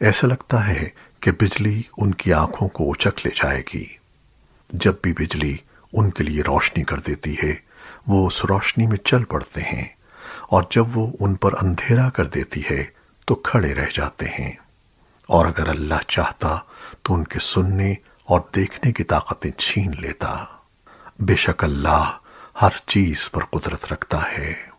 ایسا لگتا ہے کہ بجلی ان کی آنکھوں کو اچک لے جائے گی۔ جب بھی بجلی ان کے لیے روشنی کر دیتی ہے، وہ اس روشنی میں چل پڑتے ہیں اور جب وہ ان پر اندھیرا کر دیتی ہے، تو کھڑے رہ جاتے ہیں۔ اور اگر اللہ چاہتا تو ان کے سننے اور دیکھنے کی طاقتیں چھین لیتا۔ بے شک اللہ ہر چیز پر قدرت رکھتا ہے۔